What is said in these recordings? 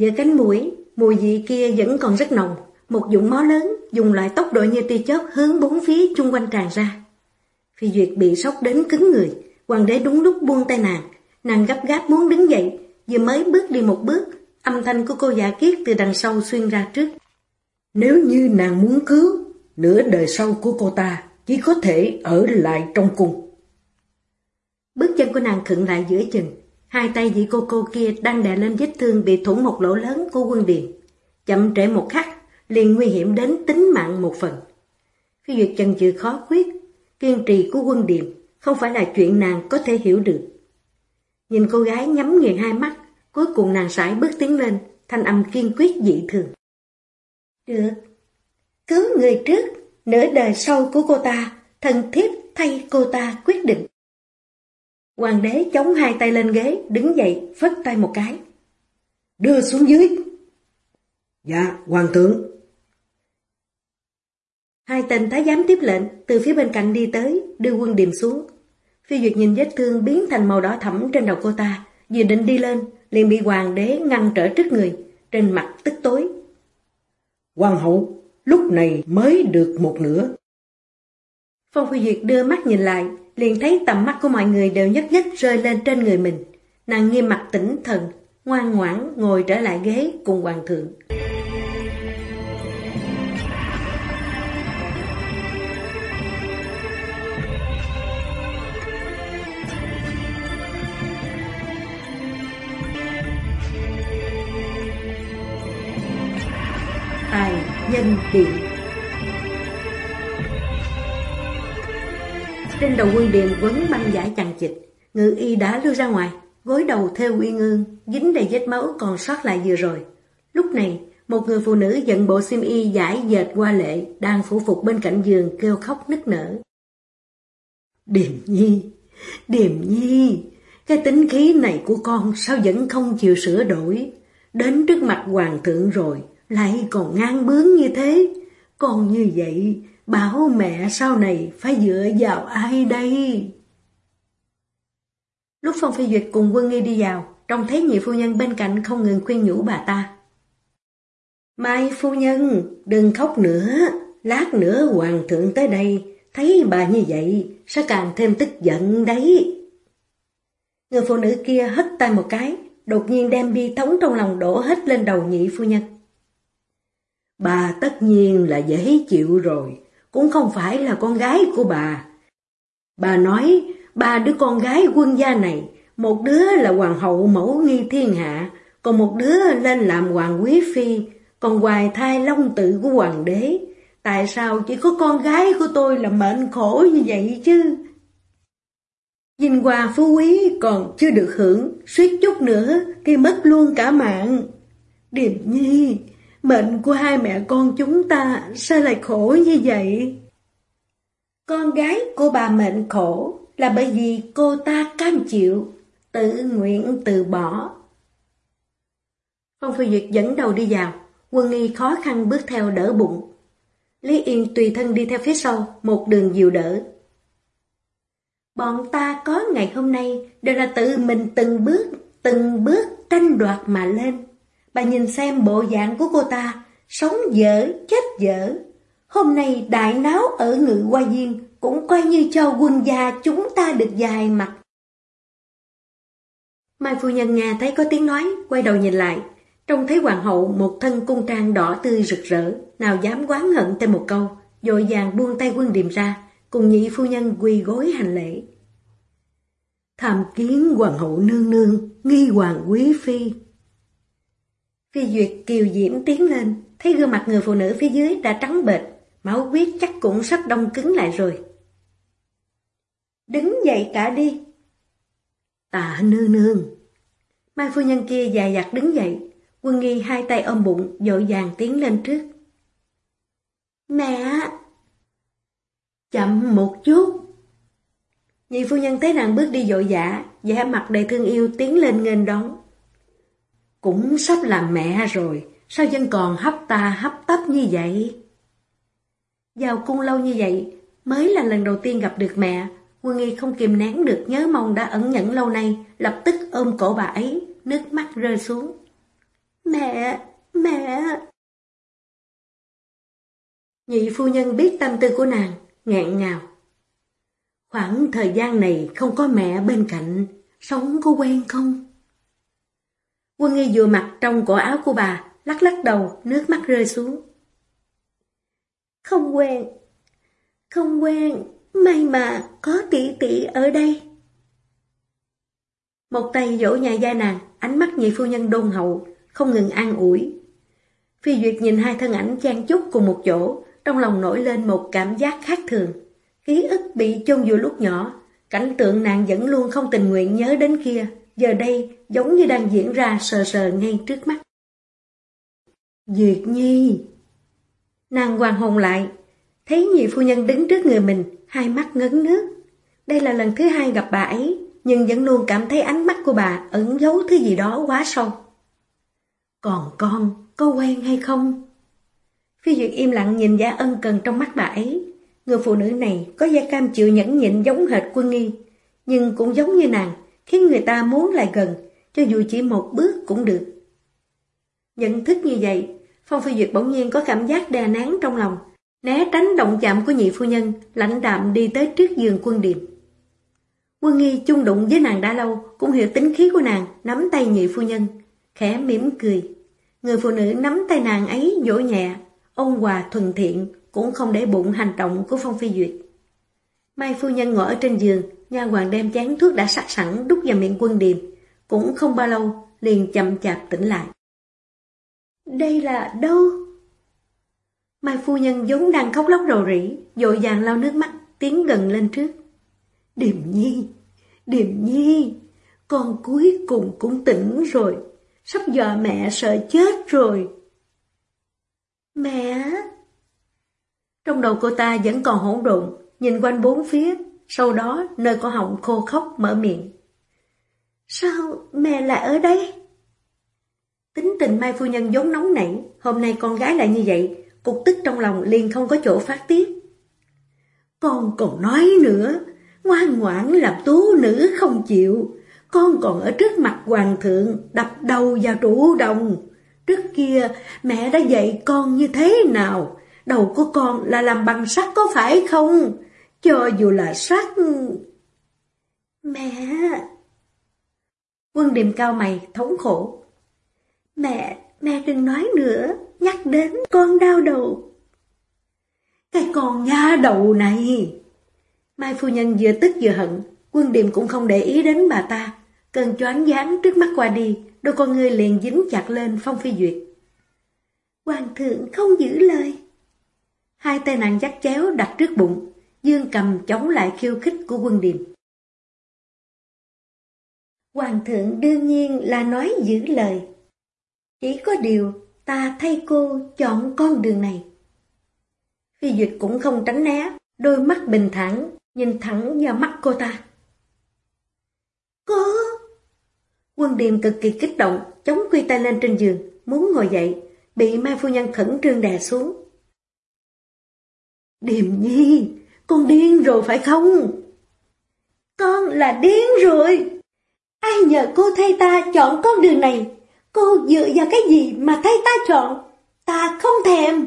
Giữa cánh mũi, mùi vị kia vẫn còn rất nồng. Một dụng máu lớn, dùng loại tốc độ như tia chớp hướng bốn phía chung quanh tràn ra. Phi Duyệt bị sốc đến cứng người, hoàng đế đúng lúc buông tay nàng. Nàng gấp gáp muốn đứng dậy, vừa mới bước đi một bước, âm thanh của cô giả kiết từ đằng sau xuyên ra trước. Nếu như nàng muốn cứu, nửa đời sau của cô ta chỉ có thể ở lại trong cung. Bước chân của nàng khựng lại giữa chừng, Hai tay vị cô cô kia đang đè lên vết thương bị thủng một lỗ lớn của quân điền. Chậm trễ một khắc, liền nguy hiểm đến tính mạng một phần. Phi Duyệt chần chừ khó quyết, kiên trì của quân điềm không phải là chuyện nàng có thể hiểu được. Nhìn cô gái nhắm nghiền hai mắt, cuối cùng nàng sải bước tiến lên, thanh âm kiên quyết dị thường. Được, cứu người trước, nửa đời sau của cô ta, thần thiếp thay cô ta quyết định. Hoàng đế chống hai tay lên ghế, đứng dậy, phất tay một cái. Đưa xuống dưới. Dạ, hoàng thượng. Hai tên thái giám tiếp lệnh, từ phía bên cạnh đi tới, đưa quân điềm xuống. Phi Duyệt nhìn vết thương biến thành màu đỏ thẫm trên đầu cô ta, vừa định đi lên, liền bị hoàng đế ngăn trở trước người, trên mặt tức tối. Hoàng hậu, lúc này mới được một nửa. Phong Phi Duyệt đưa mắt nhìn lại, liền thấy tầm mắt của mọi người đều nhất nhất rơi lên trên người mình. Nàng nghiêm mặt tỉnh thần, ngoan ngoãn ngồi trở lại ghế cùng hoàng thượng. Tài nhân điện Trên đầu Quy điện quấn băng giải chằng chịch, ngự y đã lưu ra ngoài, gối đầu theo uyên ương, dính đầy vết máu còn sót lại vừa rồi. Lúc này, một người phụ nữ giận bộ xiêm y giải dệt qua lệ, đang phủ phục bên cạnh giường kêu khóc nức nở. Điềm nhi, điềm nhi, cái tính khí này của con sao vẫn không chịu sửa đổi. Đến trước mặt hoàng thượng rồi, lại còn ngang bướng như thế. Còn như vậy, Bảo mẹ sau này phải dựa vào ai đây? Lúc Phong Phi Duyệt cùng Quân Nghi đi vào, trông thấy nhị phu nhân bên cạnh không ngừng khuyên nhủ bà ta. Mai phu nhân, đừng khóc nữa, lát nữa hoàng thượng tới đây, thấy bà như vậy, sẽ càng thêm tức giận đấy. Người phụ nữ kia hất tay một cái, đột nhiên đem bi thống trong lòng đổ hết lên đầu nhị phu nhân. Bà tất nhiên là dễ chịu rồi, cũng không phải là con gái của bà. Bà nói, ba đứa con gái quân gia này, một đứa là hoàng hậu mẫu nghi thiên hạ, còn một đứa lên làm hoàng quý phi, còn hoài thai long tự của hoàng đế. Tại sao chỉ có con gái của tôi là mệnh khổ như vậy chứ? Dinh hoa phú quý còn chưa được hưởng, suýt chút nữa thì mất luôn cả mạng. Điềm nhi, Mệnh của hai mẹ con chúng ta sao lại khổ như vậy? Con gái của bà mệnh khổ là bởi vì cô ta cam chịu, tự nguyện từ bỏ. Phong Phi Duyệt dẫn đầu đi vào, quân nghi khó khăn bước theo đỡ bụng. Lý Yên tùy thân đi theo phía sau, một đường dìu đỡ. Bọn ta có ngày hôm nay đều là tự mình từng bước, từng bước tranh đoạt mà lên. Bà nhìn xem bộ dạng của cô ta, sống dở, chết dở. Hôm nay đại náo ở ngự qua viên cũng coi như cho quân gia chúng ta được dài mặt. Mai phu nhân nghe thấy có tiếng nói, quay đầu nhìn lại, trông thấy hoàng hậu một thân cung trang đỏ tươi rực rỡ, nào dám quán hận thêm một câu, dội vàng buông tay quân điềm ra, cùng nhị phu nhân quỳ gối hành lễ. Tham kiến hoàng hậu nương nương, nghi hoàng quý phi. Phi Duyệt kiều diễm tiến lên, thấy gương mặt người phụ nữ phía dưới đã trắng bệch, máu huyết chắc cũng sắp đông cứng lại rồi. Đứng dậy cả đi. Tạ nương nương. Mai phu nhân kia dài dặt đứng dậy, quân nghi hai tay ôm bụng, dội dàng tiến lên trước. Mẹ! Chậm một chút. Nhị phu nhân thấy nàng bước đi dội dã, vẻ mặt đầy thương yêu tiến lên nghênh đón. Cũng sắp làm mẹ rồi, sao vẫn còn hấp ta hấp tấp như vậy? Vào cung lâu như vậy, mới là lần đầu tiên gặp được mẹ, Quân Nghi không kìm nén được nhớ mong đã ẩn nhẫn lâu nay, lập tức ôm cổ bà ấy, nước mắt rơi xuống. Mẹ, mẹ! Nhị phu nhân biết tâm tư của nàng, ngẹn ngào. Khoảng thời gian này không có mẹ bên cạnh, sống có quen không? Quân nghi vừa mặc trong cổ áo của bà, lắc lắc đầu, nước mắt rơi xuống. Không quen, không quen, may mà có tỷ tỷ ở đây. Một tay dỗ nhà gia nàng, ánh mắt nhị phu nhân đôn hậu, không ngừng an ủi. Phi Duyệt nhìn hai thân ảnh chan chúc cùng một chỗ, trong lòng nổi lên một cảm giác khác thường. Ký ức bị chôn vùi lúc nhỏ, cảnh tượng nàng vẫn luôn không tình nguyện nhớ đến kia, giờ đây giống như đang diễn ra sờ sờ ngay trước mắt. Duyệt Nhi Nàng hoàng hồn lại, thấy nhị phu nhân đứng trước người mình, hai mắt ngấn nước. Đây là lần thứ hai gặp bà ấy, nhưng vẫn luôn cảm thấy ánh mắt của bà ẩn giấu thứ gì đó quá sâu. Còn con, có quen hay không? Phi Duyệt im lặng nhìn gia ân cần trong mắt bà ấy. Người phụ nữ này có da cam chịu nhẫn nhịn giống hệt quân nghi, nhưng cũng giống như nàng, khiến người ta muốn lại gần, cho dù chỉ một bước cũng được. Nhận thức như vậy, Phong Phi Duyệt bỗng nhiên có cảm giác đè nén trong lòng, né tránh động chạm của nhị phu nhân, lãnh đạm đi tới trước giường quân điềm. Quân nghi chung đụng với nàng đã lâu, cũng hiểu tính khí của nàng, nắm tay nhị phu nhân, khẽ mỉm cười. Người phụ nữ nắm tay nàng ấy dỗ nhẹ, ôn hòa thuần thiện, cũng không để bụng hành động của Phong Phi Duyệt. Mai phu nhân ngồi ở trên giường, nha hoàng đem chén thuốc đã sắc sẵn đút vào miệng quân điềm, cũng không bao lâu liền chậm chạp tỉnh lại. Đây là đâu? Mai phu nhân vốn đang khóc lóc rầu rĩ, dội vàng lau nước mắt, tiến gần lên trước. Điềm nhi, điềm nhi, con cuối cùng cũng tỉnh rồi, sắp dọa mẹ sợ chết rồi. Mẹ! Trong đầu cô ta vẫn còn hỗn độn, nhìn quanh bốn phía, sau đó nơi có họng khô khóc mở miệng. Sao mẹ lại ở đây? Tính tình Mai Phu Nhân vốn nóng nảy, hôm nay con gái lại như vậy, cục tức trong lòng liền không có chỗ phát tiết. Con còn nói nữa, ngoan ngoãn làm tú nữ không chịu, con còn ở trước mặt hoàng thượng đập đầu vào trụ đồng. Trước kia mẹ đã dạy con như thế nào, đầu của con là làm bằng sắt có phải không? Cho dù là sát Mẹ... Quân điềm cao mày, thống khổ. Mẹ, mẹ đừng nói nữa, nhắc đến con đau đầu. Cái con nha đầu này! Mai phu nhân vừa tức vừa hận, quân điềm cũng không để ý đến bà ta. Cơn choáng dáng trước mắt qua đi, đôi con ngươi liền dính chặt lên Phong Phi Duyệt. Hoàng thượng không giữ lời. Hai tay nàng dắt chéo đặt trước bụng, dương cầm chống lại khiêu khích của quân điềm. Hoàng thượng đương nhiên là nói giữ lời. Chỉ có điều ta thay cô chọn con đường này. Phi Duyệt cũng không tránh né, đôi mắt bình thản, nhìn thẳng vào mắt cô ta. Cô... Quân điềm cực kỳ kích động, chống quy tay lên trên giường, muốn ngồi dậy, bị Mai Phu Nhân khẩn trương đè xuống. Điềm nhi, con điên rồi phải không? Con là điên rồi. Ai nhờ cô thay ta chọn con đường này? Cô dựa vào cái gì mà thay ta chọn? Ta không thèm.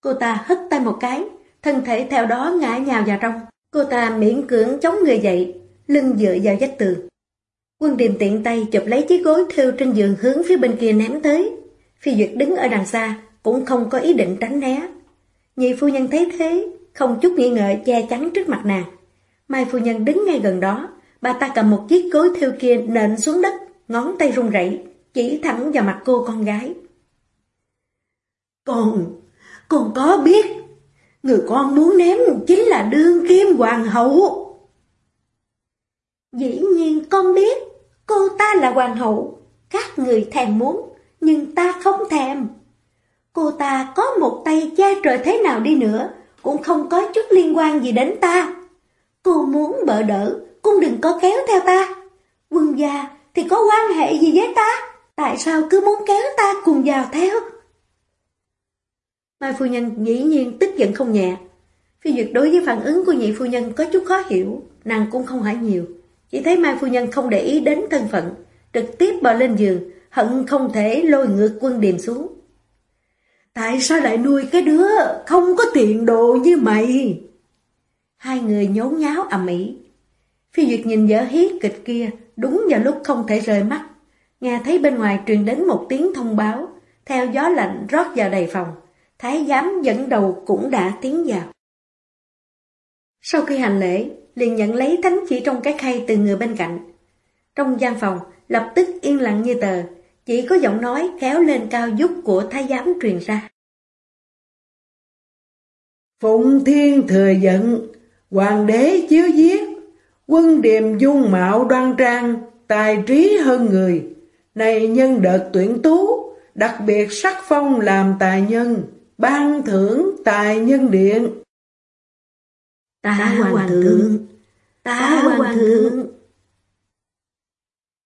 Cô ta hất tay một cái, thân thể theo đó ngã nhào vào trong. Cô ta miễn cưỡng chống người dậy, lưng dựa vào vách tường. Quân điềm tiện tay chụp lấy chiếc gối thêu trên giường hướng phía bên kia ném tới. Phi Duyệt đứng ở đằng xa, cũng không có ý định tránh né. Nhị phu nhân thấy thế, không chút nghi ngờ che chắn trước mặt nàng. Mai phu nhân đứng ngay gần đó, bà ta cầm một chiếc cối thiêu kia nện xuống đất, ngón tay run rẩy, chỉ thẳng vào mặt cô con gái. Con, con có biết, người con muốn ném chính là đương kim hoàng hậu. Dĩ nhiên con biết, cô ta là hoàng hậu, các người thèm muốn, nhưng ta không thèm. Cô ta có một tay che trời thế nào đi nữa, cũng không có chút liên quan gì đến ta. Cô muốn bỡ đỡ, cũng đừng có kéo theo ta. Quân gia thì có quan hệ gì với ta? Tại sao cứ muốn kéo ta cùng vào theo? Mai phu nhân dĩ nhiên tức giận không nhẹ. Phi Duyệt đối với phản ứng của nhị phu nhân có chút khó hiểu, nàng cũng không hỏi nhiều. Chỉ thấy Mai phu nhân không để ý đến thân phận, trực tiếp bò lên giường, hận không thể lôi ngược quân điềm xuống. Tại sao lại nuôi cái đứa không có tiền đồ như mày? Hai người nhốn nháo ầm ĩ. Phi Duyệt nhìn dở hiết kịch kia, đúng vào lúc không thể rời mắt. Nghe thấy bên ngoài truyền đến một tiếng thông báo, theo gió lạnh rót vào đầy phòng. Thái giám dẫn đầu cũng đã tiến vào. Sau khi hành lễ, liền nhận lấy thánh chỉ trong cái khay từ người bên cạnh. Trong gian phòng, lập tức yên lặng như tờ, chỉ có giọng nói kéo lên cao dút của thái giám truyền ra. Phụng thiên thừa giận, hoàng đế chiếu giết, quân điềm dung mạo đoan trang, tài trí hơn người. Này nhân đợt tuyển tú, đặc biệt sắc phong làm tài nhân, ban thưởng tài nhân điện. Ta hoàng thượng, ta hoàng thượng.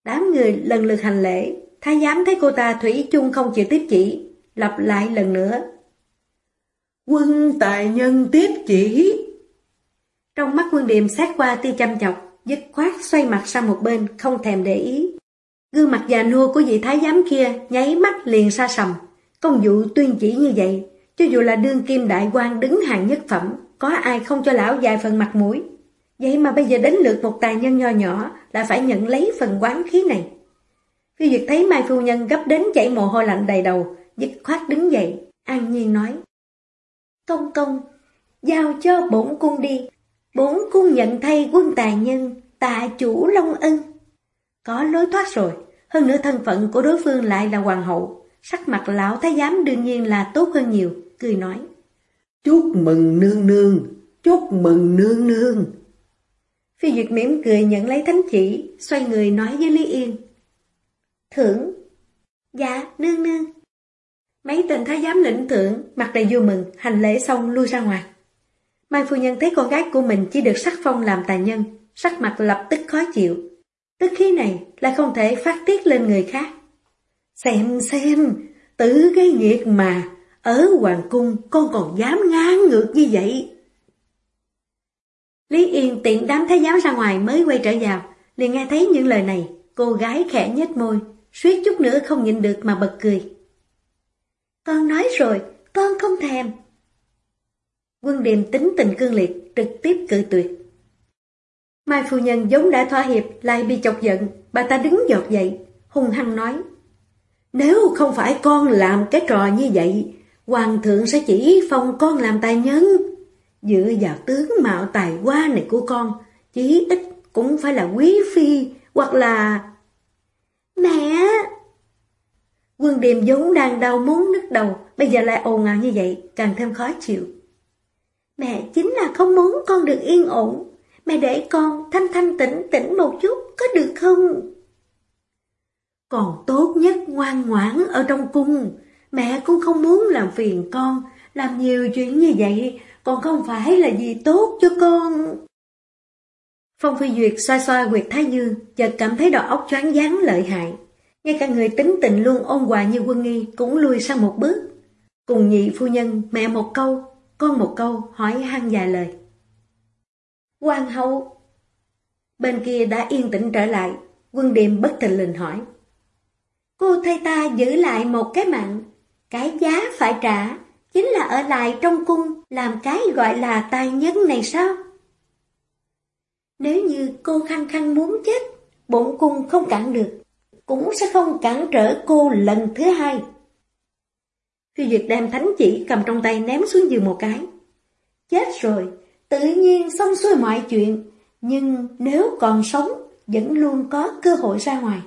Đám người lần lượt hành lễ, thái giám thấy cô ta thủy chung không chịu tiếp chỉ, lặp lại lần nữa. Quân tài nhân tiếp chỉ. Trong mắt quân điềm sát qua tia chăm chọc, dứt khoát xoay mặt sang một bên, không thèm để ý. Gương mặt già nua của vị thái giám kia nháy mắt liền xa sầm. Công vụ tuyên chỉ như vậy, cho dù là đương kim đại quan đứng hàng nhất phẩm, có ai không cho lão dài phần mặt mũi. Vậy mà bây giờ đến lượt một tài nhân nho nhỏ là phải nhận lấy phần quán khí này. Khi Duyệt thấy Mai Phu Nhân gấp đến chảy mồ hôi lạnh đầy đầu, dứt khoát đứng dậy, an nhiên nói. Công công, giao cho bổn cung đi, bổn cung nhận thay quân tài nhân, tạ chủ Long Ân. Có lối thoát rồi, hơn nữa thân phận của đối phương lại là hoàng hậu, sắc mặt lão thái giám đương nhiên là tốt hơn nhiều, cười nói. Chúc mừng nương nương, chúc mừng nương nương. Phi Duyệt mỉm cười nhận lấy thánh chỉ, xoay người nói với Lý Yên. Thưởng. Dạ, nương nương. Mấy tên thái giám lĩnh thưởng, mặt đầy vui mừng, hành lễ xong lui ra ngoài. Mai phu nhân thấy con gái của mình chỉ được sắc phong làm tài nhân, sắc mặt lập tức khó chịu. Tức khí này là không thể phát tiết lên người khác. Xem xem, tử gây nghiệt mà, ở hoàng cung con còn dám ngang ngược như vậy. Lý Yên tiện đám thái giám ra ngoài mới quay trở vào, liền nghe thấy những lời này, cô gái khẽ nhếch môi, suýt chút nữa không nhịn được mà bật cười. Con nói rồi, con không thèm. Quân điềm tính tình cương liệt, trực tiếp cự tuyệt. Mai phu nhân giống đã thỏa hiệp, lại bị chọc giận, bà ta đứng giọt dậy, hung hăng nói. Nếu không phải con làm cái trò như vậy, hoàng thượng sẽ chỉ phong con làm tài nhân. Dựa vào tướng mạo tài hoa này của con, chí ít cũng phải là quý phi, hoặc là... Mẹ! Quân điềm vốn đang đau muốn nứt đầu, bây giờ lại ồn ào như vậy, càng thêm khó chịu. Mẹ chính là không muốn con được yên ổn. Mẹ để con thanh thanh tĩnh tĩnh một chút, có được không? Còn tốt nhất ngoan ngoãn ở trong cung. Mẹ cũng không muốn làm phiền con, làm nhiều chuyện như vậy, còn không phải là gì tốt cho con. Phong Phi Duyệt xoa xoa huyệt Thái Dương, chợt cảm thấy đầu óc choáng váng lợi hại. Ngay cả người tính tình luôn ôn hòa như quân nghi cũng lùi sang một bước. Cùng nhị phu nhân, mẹ một câu, con một câu, hỏi han dài lời. Hoàng hậu! Bên kia đã yên tĩnh trở lại, quân điềm bất thình lình hỏi. Cô thay ta giữ lại một cái mạng, cái giá phải trả, chính là ở lại trong cung làm cái gọi là tài nhân này sao? Nếu như cô khăng khăng muốn chết, bổn cung không cản được, cũng sẽ không cản trở cô lần thứ hai. Phi Duyệt đem thánh chỉ cầm trong tay ném xuống giường một cái. Chết rồi, tự nhiên xong xuôi mọi chuyện, nhưng nếu còn sống, vẫn luôn có cơ hội ra ngoài.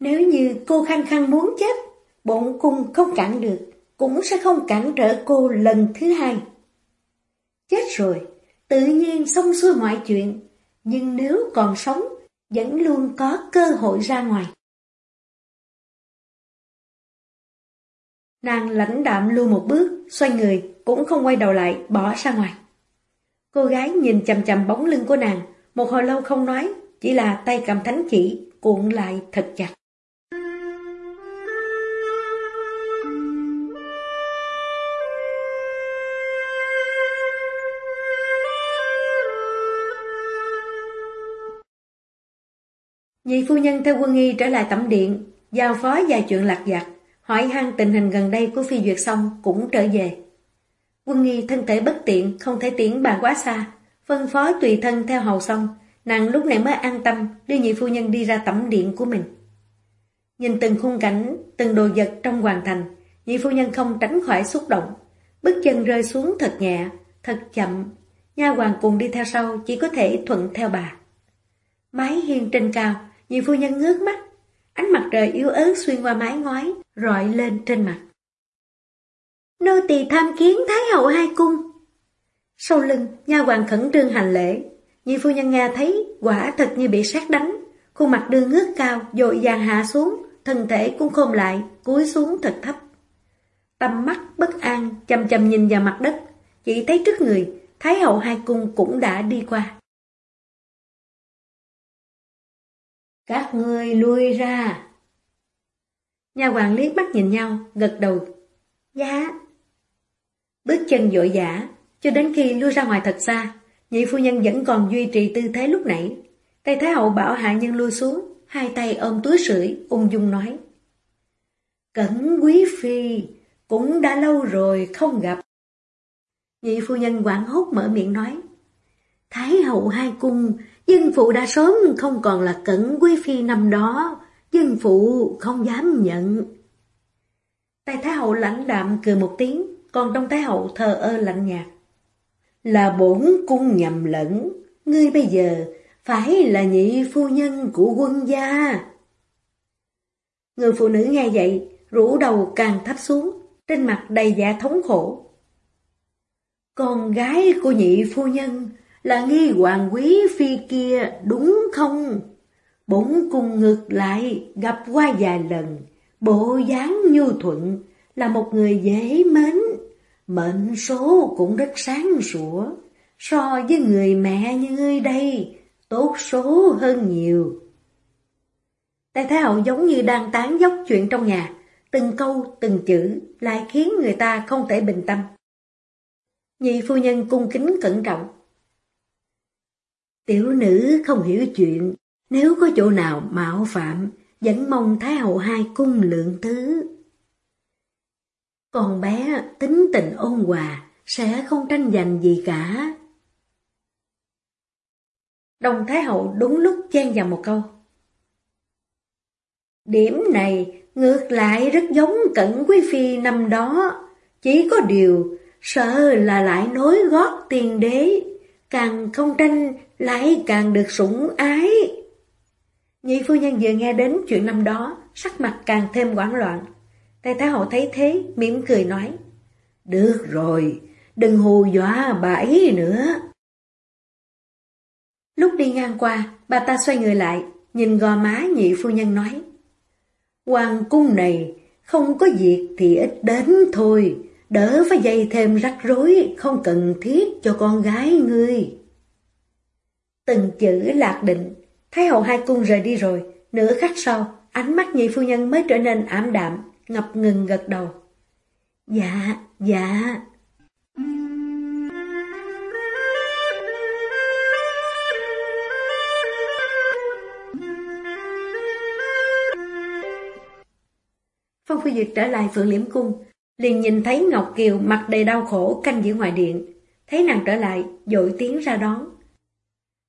Nếu như cô khăng khăng muốn chết, bổn cung không cản được, cũng sẽ không cản trở cô lần thứ hai. Chết rồi, tự nhiên xong xuôi mọi chuyện, nhưng nếu còn sống, vẫn luôn có cơ hội ra ngoài. Nàng lãnh đạm lưu một bước, xoay người, cũng không quay đầu lại, bỏ ra ngoài. Cô gái nhìn chầm chầm bóng lưng của nàng, một hồi lâu không nói, chỉ là tay cầm thánh chỉ, cuộn lại thật chặt. Nhị phu nhân theo quân nghi trở lại tẩm điện, giao phó vài chuyện lạc vặt, hỏi han tình hình gần đây của phi duyệt xong cũng trở về. Quân nghi thân thể bất tiện, không thể tiễn bà quá xa, phân phó tùy thân theo hầu xong, nàng lúc này mới an tâm đưa nhị phu nhân đi ra tẩm điện của mình. Nhìn từng khung cảnh, từng đồ vật trong hoàng thành, nhị phu nhân không tránh khỏi xúc động, bước chân rơi xuống thật nhẹ, thật chậm, nha hoàng cùng đi theo sau chỉ có thể thuận theo bà. Mái hiên trên cao, nhị phu nhân ngước mắt, ánh mặt trời yếu ớt xuyên qua mái ngói, rọi lên trên mặt. Nô tỳ tham kiến Thái hậu hai cung. Sau lưng, nha hoàng khẩn trương hành lễ. Nhị phu nhân nghe thấy quả thật như bị sát đánh. Khuôn mặt đưa ngước cao, dội dàng hạ xuống, thân thể cũng khom lại, cúi xuống thật thấp. Tâm mắt bất an, chầm chầm nhìn vào mặt đất, chỉ thấy trước người, Thái hậu hai cung cũng đã đi qua. Các ngươi lui ra. Nhà hoàng liếc mắt nhìn nhau, gật đầu. Dạ. Bước chân dội dã, cho đến khi lui ra ngoài thật xa, nhị phu nhân vẫn còn duy trì tư thế lúc nãy. Tây Thái Hậu bảo hạ nhân lui xuống, hai tay ôm túi sưởi, ung dung nói. Cẩn quý phi, cũng đã lâu rồi không gặp. Nhị phu nhân quảng hốt mở miệng nói. Thái hậu hai cung, dân phụ đã sớm không còn là cẩn quý phi năm đó, dân phụ không dám nhận. tay Thái hậu lãnh đạm cười một tiếng, còn trong Thái hậu thờ ơ lạnh nhạt. Là bổn cung nhầm lẫn, ngươi bây giờ phải là nhị phu nhân của quân gia. Người phụ nữ nghe vậy, rũ đầu càng thấp xuống, trên mặt đầy dạ thống khổ. Con gái của nhị phu nhân là nghi hoàng quý phi kia đúng không? Bỗng cùng ngược lại gặp qua vài lần, bộ dáng nhu thuận, là một người dễ mến, mệnh số cũng rất sáng sủa, so với người mẹ như ngươi đây, tốt số hơn nhiều. Đại Thái Hậu giống như đang tán dốc chuyện trong nhà, từng câu, từng chữ lại khiến người ta không thể bình tâm. Nhị phu nhân cung kính cẩn trọng. Tiểu nữ không hiểu chuyện, nếu có chỗ nào mạo phạm, vẫn mong Thái Hậu hai cung lượng thứ. Con bé tính tình ôn hòa, sẽ không tranh giành gì cả. Đồng Thái Hậu đúng lúc chen vào một câu. Điểm này ngược lại rất giống cẩn quý phi năm đó, chỉ có điều sợ là lại nối gót tiền đế, càng không tranh lại càng được sủng ái. Nhị phu nhân vừa nghe đến chuyện năm đó, sắc mặt càng thêm hoảng loạn. Tề Thái Hậu thấy thế, mỉm cười nói. Được rồi, đừng hù dọa bà ấy nữa. Lúc đi ngang qua, bà ta xoay người lại, nhìn gò má nhị phu nhân nói. Hoàng cung này, không có việc thì ít đến thôi, đỡ phải dây thêm rắc rối, không cần thiết cho con gái ngươi. Từng chữ lạc định, Thái hậu hai cung rời đi rồi, nửa khắc sau, ánh mắt nhị phu nhân mới trở nên ảm đạm, ngập ngừng gật đầu. Dạ, dạ. Phong Phi Duyệt trở lại Phượng Liễm Cung, liền nhìn thấy Ngọc Kiều mặt đầy đau khổ canh giữ ngoài điện. Thấy nàng trở lại, dội tiếng ra đón.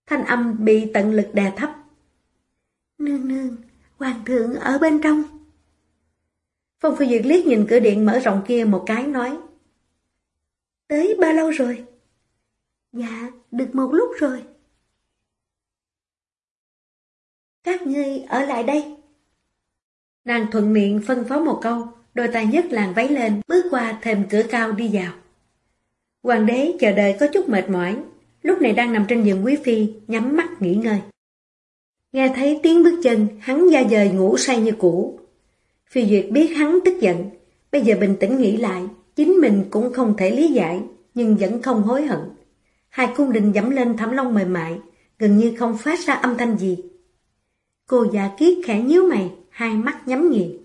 Thanh âm bị tận lực đè thấp. Nương nương, hoàng thượng ở bên trong. Phong Phi Duyệt liếc nhìn cửa điện mở rộng kia một cái nói. Tới bao lâu rồi? Dạ, được một lúc rồi. Các ngươi ở lại đây. Nàng thuận miệng phân phó một câu, đôi tay nhất làng váy lên, bước qua thềm cửa cao đi vào. Hoàng đế chờ đợi có chút mệt mỏi, lúc này đang nằm trên giường quý phi, nhắm mắt nghỉ ngơi. Nghe thấy tiếng bước chân, hắn da dời ngủ say như cũ, Phi Duyệt biết hắn tức giận, Bây giờ bình tĩnh nghĩ lại, chính mình cũng không thể lý giải, nhưng vẫn không hối hận. Hai cung đình dẫm lên thảm lông mềm mại, gần như không phát ra âm thanh gì. Cô già kiết khẽ nhíu mày, hai mắt nhắm nghiền.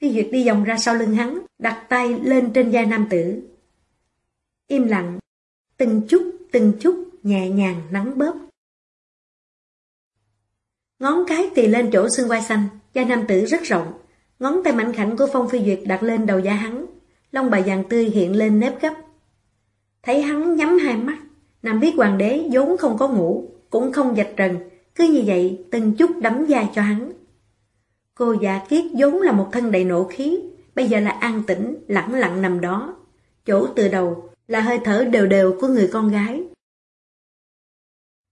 Phi Duyệt đi vòng ra sau lưng hắn, đặt tay lên trên vai nam tử. Im lặng, từng chút, từng chút, nhẹ nhàng nắng bóp. Ngón cái tì lên chỗ xương vai xanh, da nam tử rất rộng. Ngón tay mạnh khảnh của Phong Phi Duyệt đặt lên đầu da hắn, lông bài vàng tươi hiện lên nếp gấp. Thấy hắn nhắm hai mắt, Nam biết hoàng đế vốn không có ngủ, cũng không dạch trần, cứ như vậy từng chút đấm da cho hắn. Cô già kiết vốn là một thân đầy nộ khí, bây giờ là an tĩnh, lặng lặng nằm đó. Chỗ từ đầu là hơi thở đều đều của người con gái.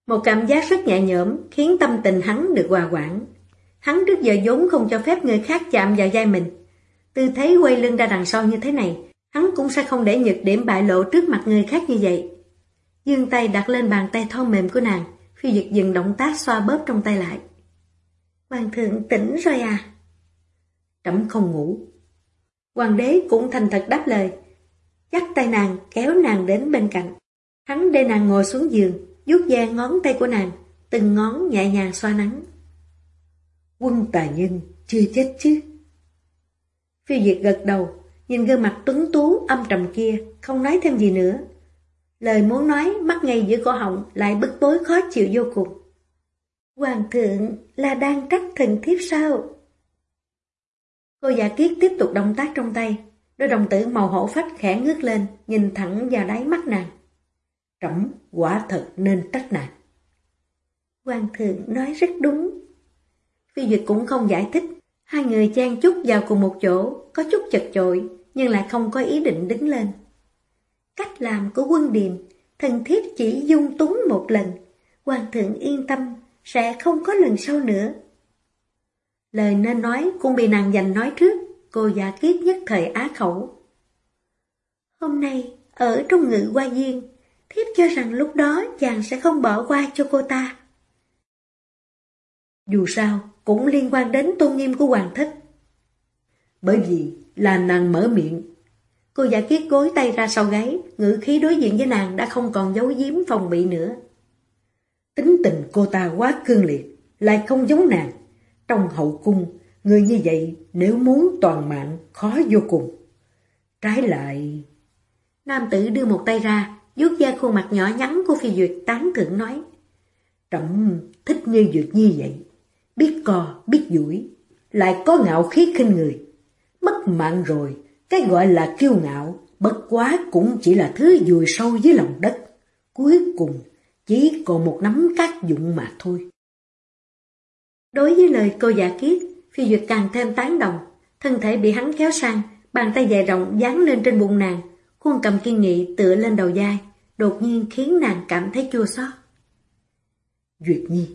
Một cảm giác rất nhẹ nhõm khiến tâm tình hắn được hòa quản. Hắn trước giờ vốn không cho phép người khác chạm vào vai mình. Tư thế quay lưng ra đằng sau như thế này, hắn cũng sẽ không để nhược điểm bại lộ trước mặt người khác như vậy. Dương tay đặt lên bàn tay thon mềm của nàng, phi dịch dừng động tác xoa bóp trong tay lại. Hoàng thượng tỉnh rồi à? Trẫm không ngủ. Hoàng đế cũng thành thật đáp lời, dắt tay nàng kéo nàng đến bên cạnh. Hắn để nàng ngồi xuống giường, vuốt ve ngón tay của nàng, từng ngón nhẹ nhàng xoa nắng. Quân tà nhân chưa chết chứ? Phi diệt gật đầu, nhìn gương mặt tuấn tú âm trầm kia, không nói thêm gì nữa. Lời muốn nói mắc ngay giữa cổ họng lại bức bối khó chịu vô cùng. Hoàng thượng là đang trách thần thiếp sao? Cô giả kiết tiếp tục động tác trong tay, đôi đồng tử màu hổ phách khẽ ngước lên, nhìn thẳng vào đáy mắt nàng. Trẫm quả thật nên trách nàng. Hoàng thượng nói rất đúng. Phi Duyệt cũng không giải thích, hai người trang chút vào cùng một chỗ, có chút chật chội, nhưng lại không có ý định đứng lên. Cách làm của quân điềm, thần thiếp chỉ dung túng một lần, hoàng thượng yên tâm, sẽ không có lần sau nữa. Lời nên nói cũng bị nàng dành nói trước, cô giả kiết nhất thời á khẩu. Hôm nay, ở trong ngự qua duyên, thiếp cho rằng lúc đó chàng sẽ không bỏ qua cho cô ta. Dù sao, cũng liên quan đến tôn nghiêm của hoàng thất. Bởi vì là nàng mở miệng. Cô giả kiết gối tay ra sau gáy, ngữ khí đối diện với nàng đã không còn giấu giếm phòng bị nữa. Tính tình cô ta quá cương liệt, lại không giống nàng. Trong hậu cung, người như vậy nếu muốn toàn mạng khó vô cùng. Trái lại... Nam tử đưa một tay ra, vuốt da khuôn mặt nhỏ nhắn của phi duyệt tán thưởng nói. Trọng thích như duyệt như vậy, biết co, biết duỗi lại có ngạo khí khinh người. Mất mạng rồi, cái gọi là kiêu ngạo, bất quá cũng chỉ là thứ dùi sâu dưới lòng đất. Cuối cùng, chỉ còn một nắm cát dụng mà thôi. Đối với lời cô giả kiết, phi duyệt càng thêm tán đồng, thân thể bị hắn kéo sang, bàn tay dài rộng dán lên trên bụng nàng, khuôn cầm kiên nghị tựa lên đầu vai, đột nhiên khiến nàng cảm thấy chua xót. Duyệt Nhi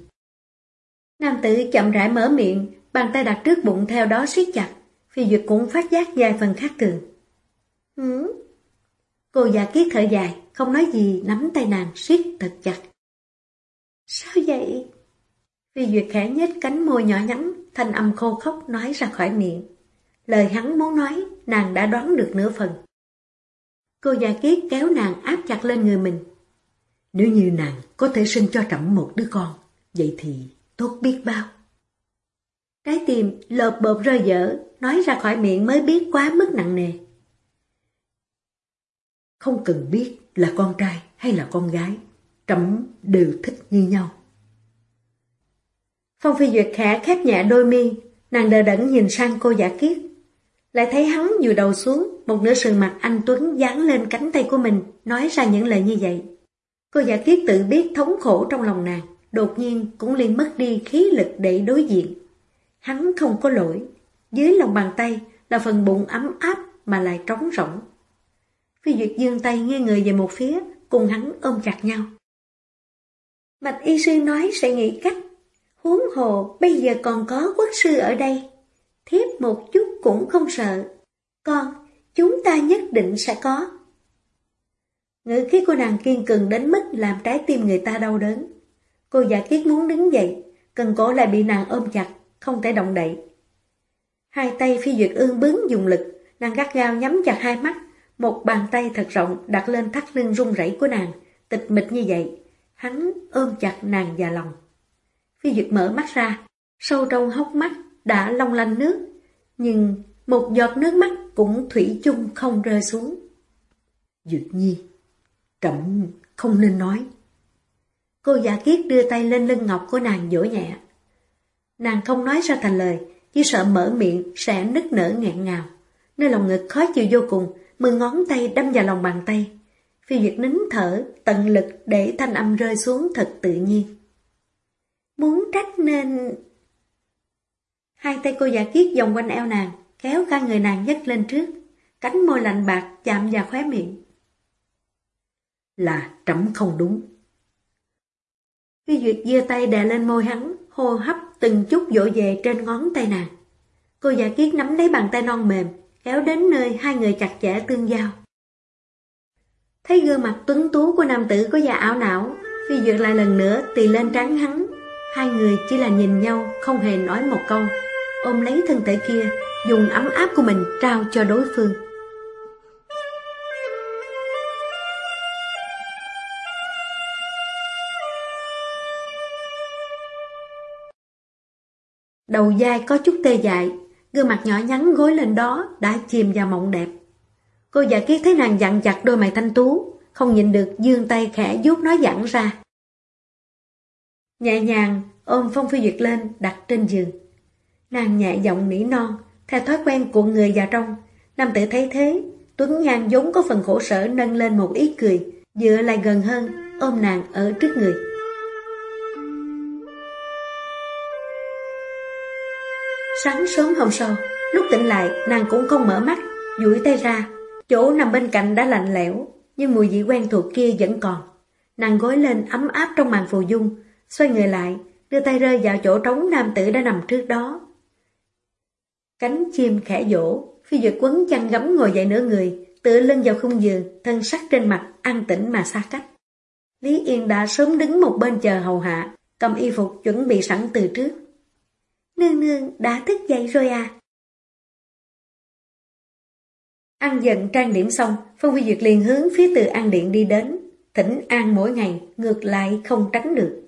Nam tử chậm rãi mở miệng, bàn tay đặt trước bụng theo đó siết chặt, phi duyệt cũng phát giác vài phần khác thường. Hứ? Cô già kiết thở dài, không nói gì nắm tay nàng siết thật chặt. Sao vậy? Phi Duyệt khẽ nhếch cánh môi nhỏ nhắn, thanh âm khô khốc nói ra khỏi miệng. Lời hắn muốn nói, nàng đã đoán được nửa phần. Cô già kiết kéo nàng áp chặt lên người mình. Nếu như nàng có thể sinh cho trẫm một đứa con, vậy thì tốt biết bao. Trái tim lợp bợp rơi dở, nói ra khỏi miệng mới biết quá mức nặng nề. Không cần biết là con trai hay là con gái, trẫm đều thích như nhau. Phong Phi Duyệt khẽ khép nhẹ đôi mi, nàng đờ đẫn nhìn sang cô giả kiết. Lại thấy hắn vừa đầu xuống, một nửa sườn mặt anh Tuấn dán lên cánh tay của mình, nói ra những lời như vậy. Cô giả kiết tự biết thống khổ trong lòng nàng, đột nhiên cũng liền mất đi khí lực để đối diện. Hắn không có lỗi, dưới lòng bàn tay là phần bụng ấm áp mà lại trống rỗng. Phi Duyệt dương tay nghe người về một phía, cùng hắn ôm chặt nhau. Mạch y sư nói sẽ nghĩ cách Huống hồ bây giờ còn có quốc sư ở đây. Thiếp một chút cũng không sợ. Con, chúng ta nhất định sẽ có. Ngữ khí của nàng kiên cường đến mức làm trái tim người ta đau đớn. Cô giả kiết muốn đứng dậy, cần cổ lại bị nàng ôm chặt, không thể động đậy. Hai tay phi duyệt ương bướng dùng lực, nàng gắt gao nhắm chặt hai mắt, một bàn tay thật rộng đặt lên thắt lưng run rẩy của nàng, tịch mịch như vậy. Hắn ôm chặt nàng vào lòng. Phi Duyệt mở mắt ra, sâu trong hốc mắt đã long lanh nước, nhưng một giọt nước mắt cũng thủy chung không rơi xuống. Duyệt Nhi, trẫm không nên nói. Cô giả kiết đưa tay lên lưng ngọc của nàng dỗ nhẹ. Nàng không nói ra thành lời, chỉ sợ mở miệng sẽ nứt nở nghẹn ngào. Nơi lòng ngực khó chịu vô cùng, mười ngón tay đâm vào lòng bàn tay. Phi Duyệt nín thở, tận lực để thanh âm rơi xuống thật tự nhiên. Muốn trách nên... Hai tay cô giả kiết vòng quanh eo nàng, kéo cả người nàng nhấc lên trước, cánh môi lạnh bạc chạm vào khóe miệng. Là trẫm không đúng. Phi Duyệt giơ tay đè lên môi hắn, hô hấp từng chút dỗ về trên ngón tay nàng. Cô giả kiết nắm lấy bàn tay non mềm, kéo đến nơi hai người chặt chẽ tương giao. Thấy gương mặt tuấn tú của nam tử có già ảo não, Phi Duyệt lại lần nữa tì lên trắng hắn. Hai người chỉ là nhìn nhau, không hề nói một câu. Ôm lấy thân thể kia, dùng ấm áp của mình trao cho đối phương. Đầu dai có chút tê dại, gương mặt nhỏ nhắn gối lên đó đã chìm vào mộng đẹp. Cô giả kiết thấy nàng dặn chặt đôi mày thanh tú, không nhìn được dương tay khẽ vuốt nó dặn ra. Nhẹ nhàng ôm Phong Phi Duyệt lên đặt trên giường. Nàng nhẹ giọng nỉ non, theo thói quen của người già trong. Nam tử thấy thế, Tuấn Nhan vốn có phần khổ sở nâng lên một ý cười, dựa lại gần hơn, ôm nàng ở trước người. Sáng sớm hôm sau, lúc tỉnh lại, nàng cũng không mở mắt, duỗi tay ra, chỗ nằm bên cạnh đã lạnh lẽo, nhưng mùi vị quen thuộc kia vẫn còn. Nàng gối lên ấm áp trong màn phù dung, xoay người lại, đưa tay rơi vào chỗ trống nam tử đã nằm trước đó. Cánh chim khẽ vỗ, phi duyệt quấn chăn gấm ngồi dậy nửa người, tựa lưng vào khung giường, thân sắc trên mặt, an tĩnh mà xa cách. Lý Yên đã sớm đứng một bên chờ hầu hạ, cầm y phục chuẩn bị sẵn từ trước. Nương nương đã thức dậy rồi à? Ăn dần trang điểm xong, Phong Phi Duyệt liền hướng phía từ An Điện đi đến, thỉnh an mỗi ngày, ngược lại không tránh được.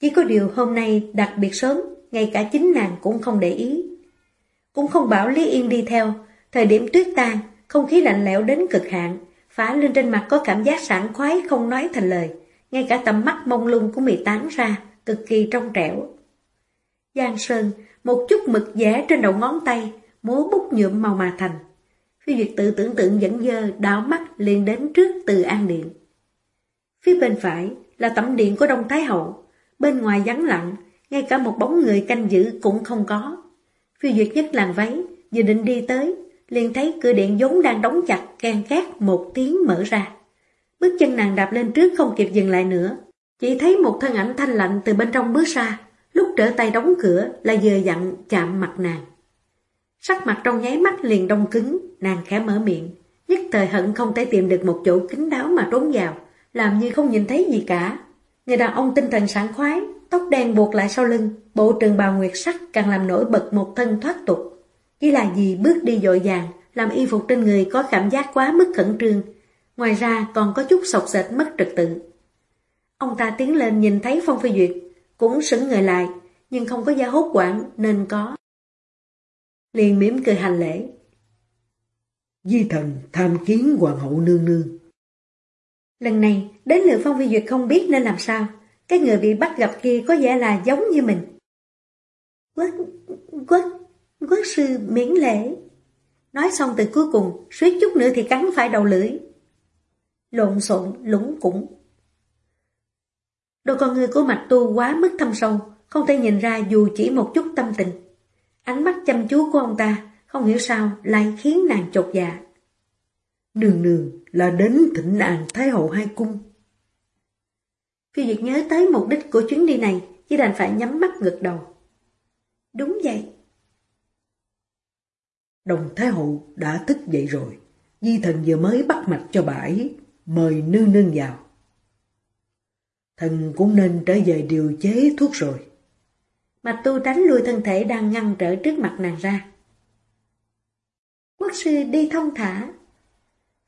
Chỉ có điều hôm nay đặc biệt sớm, ngay cả chính nàng cũng không để ý. Cũng không bảo Lý Yên đi theo, thời điểm tuyết tan, không khí lạnh lẽo đến cực hạn, phá lên trên mặt có cảm giác sảng khoái không nói thành lời, ngay cả tầm mắt mông lung cũng bị tán ra, cực kỳ trong trẻo. Giang Sơn, một chút mực vẽ trên đầu ngón tay, múa bút nhuộm màu mà thành. Phi Duyệt tự tưởng tượng dẫn dơ, đảo mắt liền đến trước từ an điện. Phía bên phải là tẩm điện của Đông Thái Hậu, bên ngoài vắng lặng, ngay cả một bóng người canh giữ cũng không có. Phi Duyệt nhất làng váy, vừa định đi tới, liền thấy cửa điện vốn đang đóng chặt, can két một tiếng mở ra. Bước chân nàng đạp lên trước không kịp dừng lại nữa, chỉ thấy một thân ảnh thanh lạnh từ bên trong bước ra, lúc trở tay đóng cửa là vừa dặn chạm mặt nàng. Sắc mặt trong nháy mắt liền đông cứng, nàng khẽ mở miệng, nhất thời hận không thể tìm được một chỗ kín đáo mà trốn vào, làm như không nhìn thấy gì cả. Người đàn ông tinh thần sảng khoái, tóc đen buộc lại sau lưng, bộ trường bào nguyệt sắc càng làm nổi bật một thân thoát tục. Chỉ là gì bước đi dội vàng, làm y phục trên người có cảm giác quá mức khẩn trương, ngoài ra còn có chút sọc sệt mất trật tự. Ông ta tiến lên nhìn thấy Phong Phi Duyệt, cũng sững người lại, nhưng không có giá hốt quản nên có. Liền mỉm cười hành lễ. Di thần tham kiến hoàng hậu nương nương. Lần này, đến lượt Phong Phi Duyệt không biết nên làm sao. Cái người bị bắt gặp kia có vẻ là giống như mình. Quốc, quốc, quốc sư miễn lễ. Nói xong từ cuối cùng, suýt chút nữa thì cắn phải đầu lưỡi. Lộn xộn, lũng củng. Đôi con người của mạch tu quá mức thâm sâu, không thể nhìn ra dù chỉ một chút tâm tình. Ánh mắt chăm chú của ông ta, không hiểu sao lại khiến nàng chột dạ. đường đường là đến thịnh nàng Thái hậu hai cung. Phi Duyệt nhớ tới mục đích của chuyến đi này, chỉ đành phải nhắm mắt gật đầu. Đúng vậy. Đồng Thái hậu đã thức dậy rồi. Di thần vừa mới bắt mạch cho bà ấy, mời nương nương vào. Thần cũng nên trở về điều chế thuốc rồi. Mạch tu tránh lui thân thể đang ngăn trở trước mặt nàng ra. Quốc sư đi thông thả.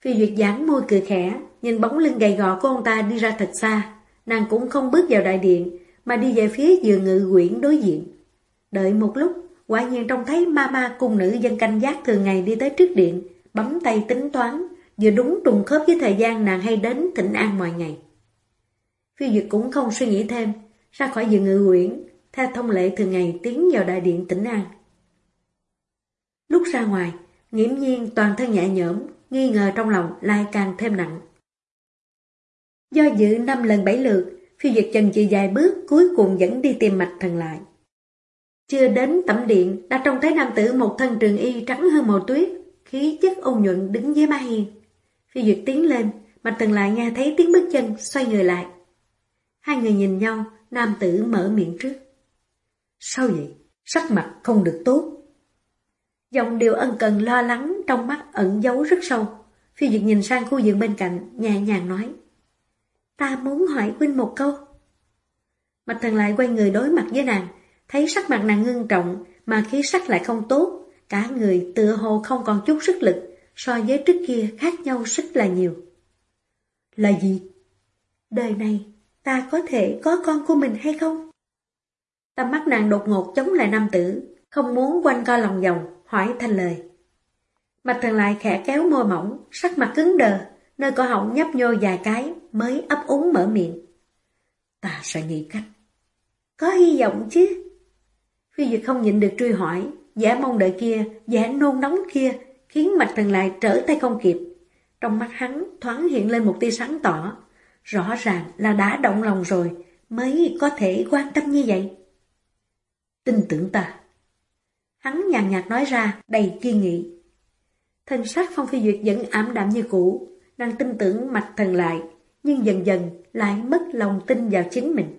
Phi Duyệt giãn môi cười khẽ, nhìn bóng lưng gầy gò của ông ta đi ra thật xa. Nàng cũng không bước vào đại điện, mà đi về phía giường ngự quyển đối diện. Đợi một lúc, quả nhiên trông thấy ma ma cung nữ dân canh giác thường ngày đi tới trước điện, bấm tay tính toán, vừa đúng trùng khớp với thời gian nàng hay đến thịnh an mọi ngày. Phi Duyệt cũng không suy nghĩ thêm, ra khỏi giường ngự quyển, theo thông lệ thường ngày tiến vào đại điện tĩnh an. Lúc ra ngoài, nghiễm nhiên toàn thân nhẹ nhõm, nghi ngờ trong lòng lại càng thêm nặng. Do dự năm lần bảy lượt, phi duyệt chân chỉ dài bước cuối cùng dẫn đi tìm mạch thần lại. Chưa đến tẩm điện, đã trông thấy nam tử một thân trường y trắng hơn màu tuyết, khí chất ôn nhuận đứng dưới mái hiên. Phi duyệt tiến lên, mạch thần lại nghe thấy tiếng bước chân, xoay người lại. Hai người nhìn nhau, nam tử mở miệng trước. Sao vậy? Sắc mặt không được tốt. Dòng điều ân cần lo lắng trong mắt ẩn giấu rất sâu. Phi Duyệt nhìn sang khu vườn bên cạnh, nhẹ nhàng nói. Ta muốn hỏi huynh một câu. Mạch thần lại quay người đối mặt với nàng, thấy sắc mặt nàng ngưng trọng mà khí sắc lại không tốt, cả người tựa hồ không còn chút sức lực, so với trước kia khác nhau rất là nhiều. Là gì? Đời này, ta có thể có con của mình hay không? Tâm mắt nàng đột ngột chống lại nam tử, không muốn quanh co lòng vòng, hỏi thành lời. Mạch thần lại khẽ kéo môi mỏng, sắc mặt cứng đờ, nơi cổ họng nhấp nhô vài cái mới ấp úng mở miệng. Ta sẽ nghĩ cách. Có hy vọng chứ? Phi Duyệt không nhịn được truy hỏi, giả mong đợi kia, giả nôn nóng kia, khiến mạch thần lại trở tay không kịp. Trong mắt hắn thoáng hiện lên một tia sáng tỏ, rõ ràng là đã động lòng rồi, mới có thể quan tâm như vậy. Tin tưởng ta. Hắn nhàn nhạt nói ra, đầy kiên nghị. thần sắc Phong Phi Duyệt vẫn ảm đạm như cũ, đang tin tưởng mạch thần lại, nhưng dần dần lại mất lòng tin vào chính mình.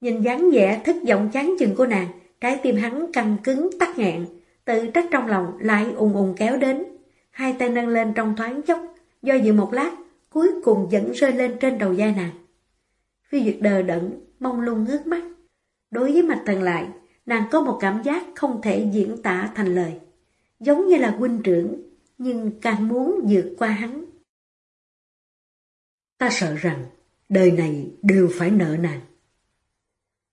Nhìn dáng vẻ thất vọng chán chừng của nàng, trái tim hắn căng cứng tắc nghẹn, tự trách trong lòng lại ùng ùng kéo đến. Hai tay nâng lên trong thoáng chốc, do dự một lát, cuối cùng vẫn rơi lên trên đầu vai nàng. Phi Duyệt đờ đẫn, mong lung ngước mắt. Đối với mạch thần lại, nàng có một cảm giác không thể diễn tả thành lời. Giống như là huynh trưởng, nhưng càng muốn vượt qua hắn. Ta sợ rằng đời này đều phải nợ nàng.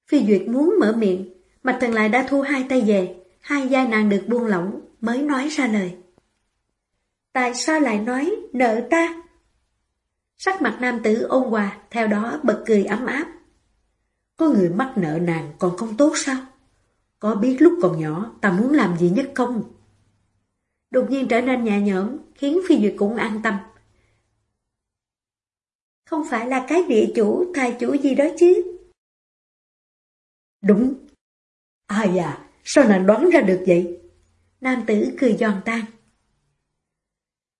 Phi Duyệt muốn mở miệng, Mạch Thần lại đã thu hai tay về, hai vai nàng được buông lỏng mới nói ra lời. Tại sao lại nói nợ ta? Sắc mặt nam tử ôn hòa, theo đó bật cười ấm áp. Có người mắc nợ nàng còn không tốt sao? Có biết lúc còn nhỏ ta muốn làm gì nhất không? Đột nhiên trở nên nhẹ nhõm, khiến Phi Duyệt cũng an tâm. Không phải là cái địa chủ, thai chủ gì đó chứ? Đúng. Ai à, sao nàng đoán ra được vậy? Nam tử cười giòn tan.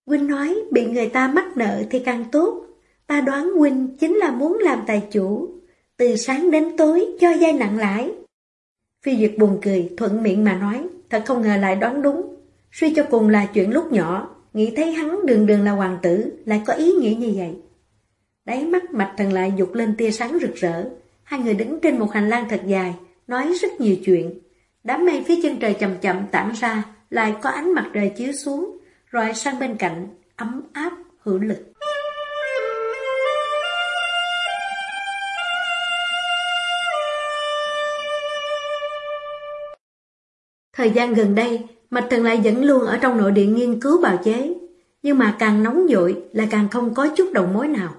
Huynh nói bị người ta mắc nợ thì càng tốt. Ta đoán Huynh chính là muốn làm tài chủ. Từ sáng đến tối cho dây nặng lãi. Phi Duyệt buồn cười, thuận miệng mà nói, thật không ngờ lại đoán đúng. Suy cho cùng là chuyện lúc nhỏ, nghĩ thấy hắn đường đường là hoàng tử, lại có ý nghĩa như vậy. Đáy mắt mạch thần lại dục lên tia sáng rực rỡ, hai người đứng trên một hành lang thật dài, nói rất nhiều chuyện. Đám mây phía chân trời chậm chậm tản ra, lại có ánh mặt trời chiếu xuống, rồi sang bên cạnh, ấm áp, hữu lực. Thời gian gần đây, Mạch Thần lại vẫn luôn ở trong nội điện nghiên cứu bào chế, nhưng mà càng nóng dội là càng không có chút đầu mối nào.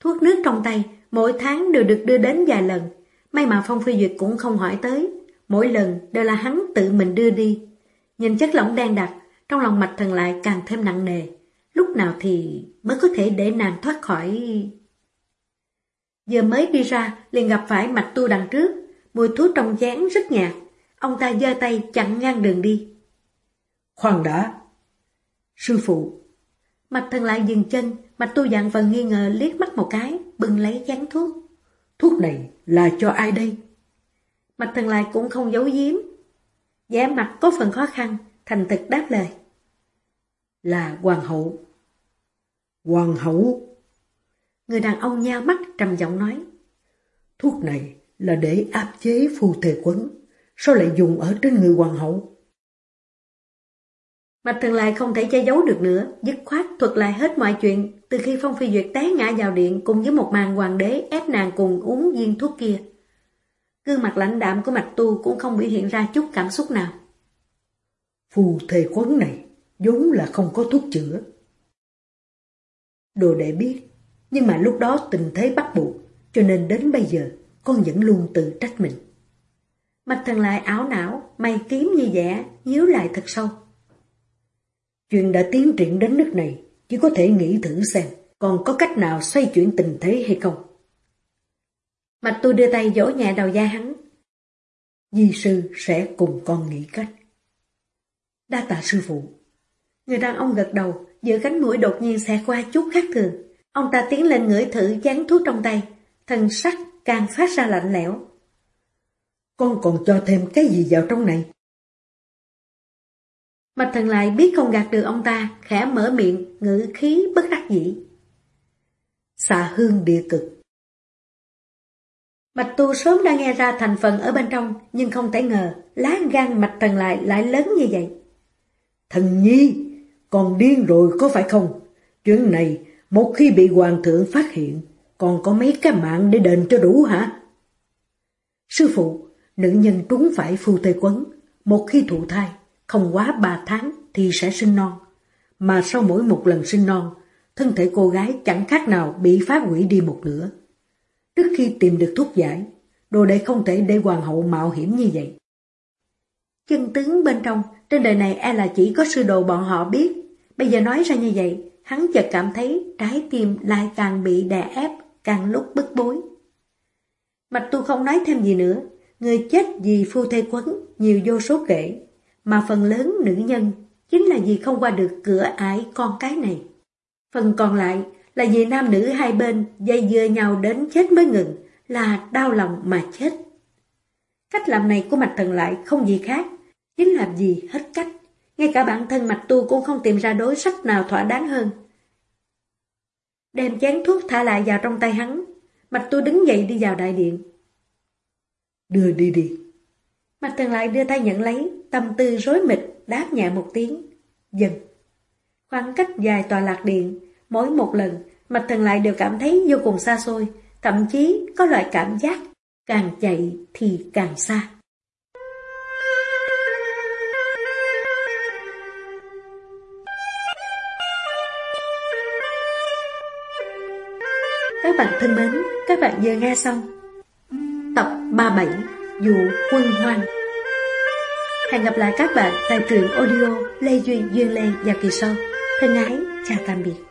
Thuốc nước trong tay mỗi tháng đều được đưa đến vài lần, may mà Phong Phi Duyệt cũng không hỏi tới, mỗi lần đều là hắn tự mình đưa đi. Nhìn chất lỏng đen đặc, trong lòng Mạch Thần lại càng thêm nặng nề, lúc nào thì mới có thể để nàng thoát khỏi... Giờ mới đi ra, liền gặp phải Mạch Tu đằng trước, mùi thuốc trong chén rất nhạt, ông ta giơ tay chặn ngang đường đi. Khoan đã! Sư phụ! Mạch thần lại dừng chân, mạch tu dạng phần nghi ngờ liếc mắt một cái, bưng lấy chán thuốc. Thuốc này là cho ai đây? Mạch thần lại cũng không giấu giếm. Giả mặt có phần khó khăn, thành thực đáp lời. Là hoàng hậu. Hoàng hậu? Người đàn ông nhao mắt trầm giọng nói. Thuốc này là để áp chế phù thể quấn, sao lại dùng ở trên người hoàng hậu? Mạch Thần lại không thể che giấu được nữa, dứt khoát thuật lại hết mọi chuyện từ khi Phong Phi Duyệt té ngã vào điện cùng với một màn hoàng đế ép nàng cùng uống viên thuốc kia. Gương mặt lãnh đạm của Mạch Tu cũng không biểu hiện ra chút cảm xúc nào. Phù thề quấn này vốn là không có thuốc chữa. Đồ đệ biết, nhưng mà lúc đó tình thế bắt buộc, cho nên đến bây giờ con vẫn luôn tự trách mình. Mạch thần lại áo não, mày kiếm như vẻ, nhíu lại thật sâu. Chuyện đã tiến triển đến nước này, chỉ có thể nghĩ thử xem còn có cách nào xoay chuyển tình thế hay không. Mạch tôi đưa tay vỗ nhẹ đầu da hắn. Di sư sẽ cùng con nghĩ cách. Đa tạ sư phụ. Người đàn ông gật đầu, giữa cánh mũi đột nhiên xẹt qua chút khác thường. Ông ta tiến lên ngửi thử chán thuốc trong tay, thần sắc càng phát ra lạnh lẽo. Con còn cho thêm cái gì vào trong này? Mạch thần lại biết không gạt được ông ta, khẽ mở miệng, ngữ khí bất đắc dĩ. Xạ hương địa cực. Mạch tu sớm đã nghe ra thành phần ở bên trong, nhưng không thể ngờ lá gan mạch thần lại lại lớn như vậy. Thần nhi, còn điên rồi có phải không? Chuyện này, một khi bị hoàng thượng phát hiện, còn có mấy cái mạng để đền cho đủ hả? Sư phụ, nữ nhân trúng phải phu tê quấn, một khi thụ thai, không quá ba tháng thì sẽ sinh non. Mà sau mỗi một lần sinh non, thân thể cô gái chẳng khác nào bị phá hủy đi một nửa. Trước khi tìm được thuốc giải, đồ đệ không thể để hoàng hậu mạo hiểm như vậy. Chân tướng bên trong, trên đời này e là chỉ có sư đồ bọn họ biết. Bây giờ nói ra như vậy, hắn chợt cảm thấy trái tim lại càng bị đè ép, càng lúc bức bối. Mạch tu không nói thêm gì nữa, người chết vì phu thê quấn, nhiều vô số kể, mà phần lớn nữ nhân chính là vì không qua được cửa ải con cái này. Phần còn lại là vì nam nữ hai bên dây dưa nhau đến chết mới ngừng, là đau lòng mà chết. Cách làm này của mạch thần lại không gì khác, chính làm gì hết cách. Ngay cả bản thân mạch tu cũng không tìm ra đối sách nào thỏa đáng hơn. Đem chén thuốc thả lại vào trong tay hắn, mạch tu đứng dậy đi vào đại điện. Đưa đi đi. Mạch thần lại đưa tay nhận lấy, tâm tư rối mịch, đáp nhẹ một tiếng. Dần. Khoảng cách dài tòa lạc điện, mỗi một lần, mạch thần lại đều cảm thấy vô cùng xa xôi, thậm chí có loại cảm giác càng chạy thì càng xa. Các bạn thân mến, các bạn vừa nghe xong tập 37 Dụ Quân Hoang. Hẹn gặp lại các bạn tại truyện audio Lê Duy Duyên Lê và kỳ sau. Thân ái, chào tạm biệt.